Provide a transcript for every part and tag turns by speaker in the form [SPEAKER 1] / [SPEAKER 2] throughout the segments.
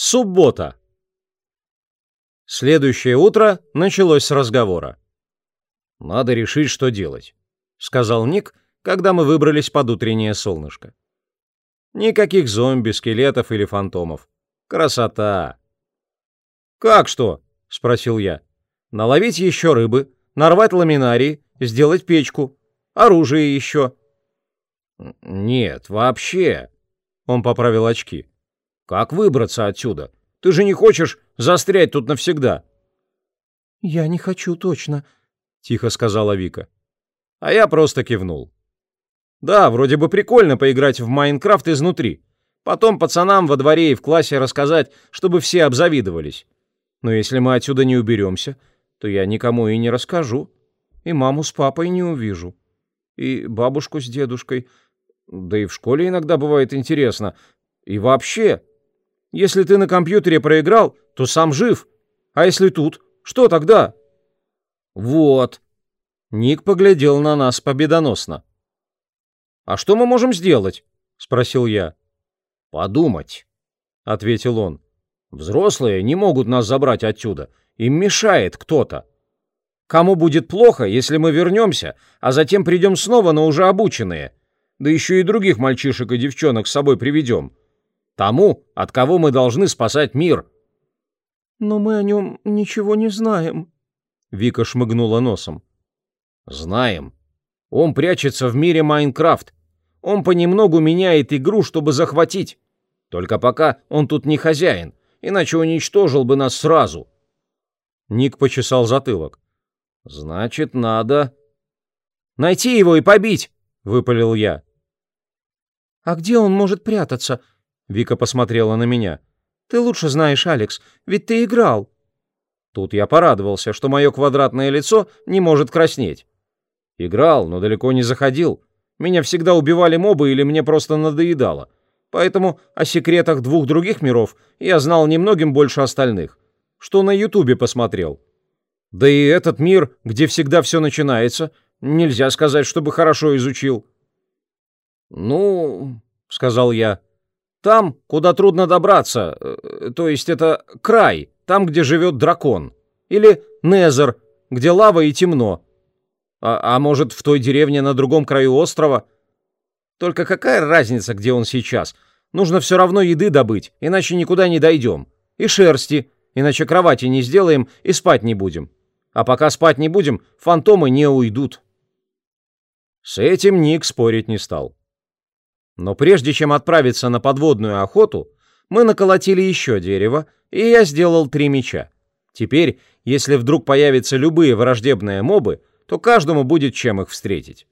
[SPEAKER 1] Суббота. Следующее утро началось с разговора. «Надо решить, что делать», — сказал Ник, когда мы выбрались под утреннее солнышко. «Никаких зомби, скелетов или фантомов. Красота!» «Как что?» — спросил я. «Наловить еще рыбы, нарвать ламинарии, сделать печку, оружие еще». «Нет, вообще», — он поправил очки. Как выбраться отсюда? Ты же не хочешь застрять тут навсегда?»
[SPEAKER 2] «Я не хочу точно», — тихо сказала Вика.
[SPEAKER 1] А я просто кивнул. «Да, вроде бы прикольно поиграть в Майнкрафт изнутри. Потом пацанам во дворе и в классе рассказать, чтобы все обзавидовались. Но если мы отсюда не уберемся, то я никому и не расскажу. И маму с папой не увижу. И бабушку с дедушкой. Да и в школе иногда бывает интересно. И вообще, если ты на компьютере проиграл, то сам жив. А если тут, что тогда? Вот. Ник поглядел на нас победоносно. А что мы можем сделать? спросил я. Подумать, ответил он. Взрослые не могут нас забрать отсюда. Им мешает кто-то. Кому будет плохо, если мы вернемся, а затем придем снова, но уже обученные? Да еще и других мальчишек и девчонок с собой приведем. Тому, от кого мы должны спасать мир.
[SPEAKER 2] Но мы о нем ничего не знаем.
[SPEAKER 1] Вика шмыгнула носом. Знаем. Он прячется в мире Майнкрафт. Он понемногу меняет игру, чтобы захватить. Только пока он тут не хозяин, иначе уничтожил бы нас сразу. Ник почесал затылок. Значит, надо найти его и побить, выпалил я.
[SPEAKER 2] А где он может прятаться?
[SPEAKER 1] Вика посмотрела на меня.
[SPEAKER 2] «Ты лучше знаешь, Алекс, ведь ты играл».
[SPEAKER 1] Тут я порадовался, что мое квадратное лицо не может краснеть. Играл, но далеко не заходил. Меня всегда убивали мобы или мне просто надоедало. Поэтому о секретах двух других миров я знал немногим больше остальных. Что на Ютубе посмотрел. Да и этот мир, где всегда все начинается, нельзя сказать, чтобы хорошо изучил. «Ну...» — сказал я. Там, куда трудно добраться, э, то есть это край, там, где живет дракон. Или Незер, где лава и темно. А, а может, в той деревне на другом краю острова? Только какая разница, где он сейчас? Нужно все равно еды добыть, иначе никуда не дойдем. И шерсти, иначе кровати не сделаем и спать не будем. А пока спать не будем, фантомы не уйдут. С этим Ник спорить не стал. Но прежде чем отправиться на подводную охоту, мы наколотили еще дерево, и я сделал три меча. Теперь, если вдруг появятся любые враждебные мобы, то каждому будет чем их встретить.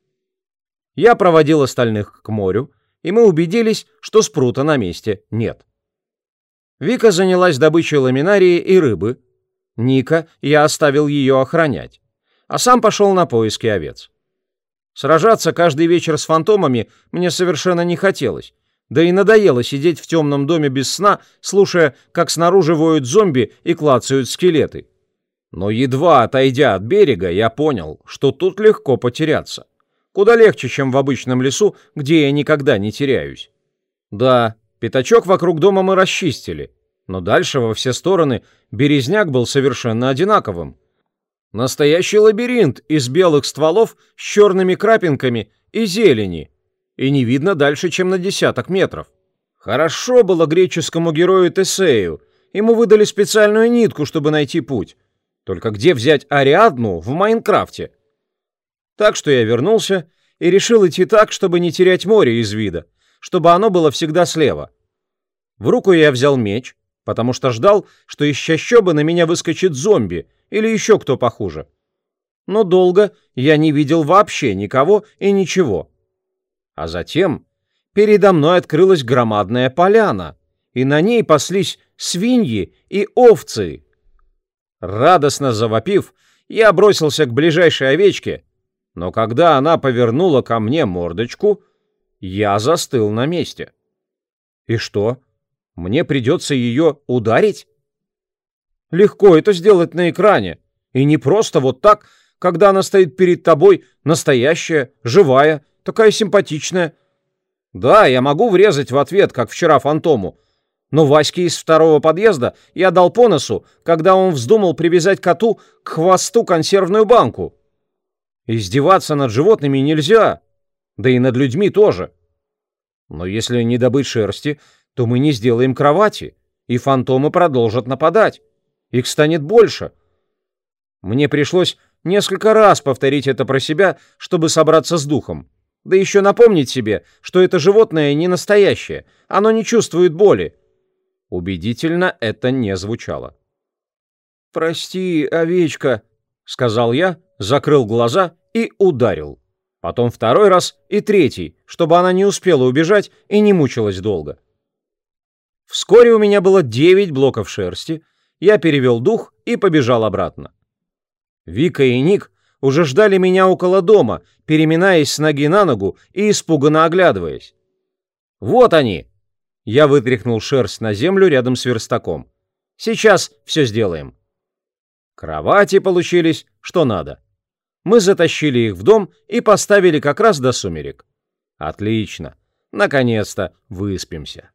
[SPEAKER 1] Я проводил остальных к морю, и мы убедились, что спрута на месте нет. Вика занялась добычей ламинарии и рыбы. Ника я оставил ее охранять, а сам пошел на поиски овец. Сражаться каждый вечер с фантомами мне совершенно не хотелось. Да и надоело сидеть в темном доме без сна, слушая, как снаружи воют зомби и клацают скелеты. Но едва отойдя от берега, я понял, что тут легко потеряться. Куда легче, чем в обычном лесу, где я никогда не теряюсь. Да, пятачок вокруг дома мы расчистили, но дальше во все стороны березняк был совершенно одинаковым. Настоящий лабиринт из белых стволов с черными крапинками и зелени, и не видно дальше, чем на десяток метров. Хорошо было греческому герою Тесею, ему выдали специальную нитку, чтобы найти путь. Только где взять Ариадну в Майнкрафте? Так что я вернулся и решил идти так, чтобы не терять море из вида, чтобы оно было всегда слева. В руку я взял меч, потому что ждал, что из чащобы на меня выскочит зомби или еще кто похуже. Но долго я не видел вообще никого и ничего. А затем передо мной открылась громадная поляна, и на ней паслись свиньи и овцы. Радостно завопив, я бросился к ближайшей овечке, но когда она повернула ко мне мордочку, я застыл на месте. И что? Мне придется ее ударить? Легко это сделать на экране. И не просто вот так, когда она стоит перед тобой, настоящая, живая, такая симпатичная. Да, я могу врезать в ответ, как вчера фантому. Но Ваське из второго подъезда я дал по носу, когда он вздумал привязать коту к хвосту консервную банку. Издеваться над животными нельзя, да и над людьми тоже. Но если не добыть шерсти, то мы не сделаем кровати, и фантомы продолжат нападать. Их станет больше. Мне пришлось несколько раз повторить это про себя, чтобы собраться с духом. Да еще напомнить себе, что это животное не настоящее, оно не чувствует боли. Убедительно это не звучало. «Прости, овечка», — сказал я, закрыл глаза и ударил. Потом второй раз и третий, чтобы она не успела убежать и не мучилась долго. Вскоре у меня было девять блоков шерсти, я перевел дух и побежал обратно. Вика и Ник уже ждали меня около дома, переминаясь с ноги на ногу и испуганно оглядываясь. «Вот они!» Я вытряхнул шерсть на землю рядом с верстаком. «Сейчас все сделаем». Кровати получились, что надо. Мы затащили их в дом и поставили как раз до сумерек. Отлично. Наконец-то выспимся.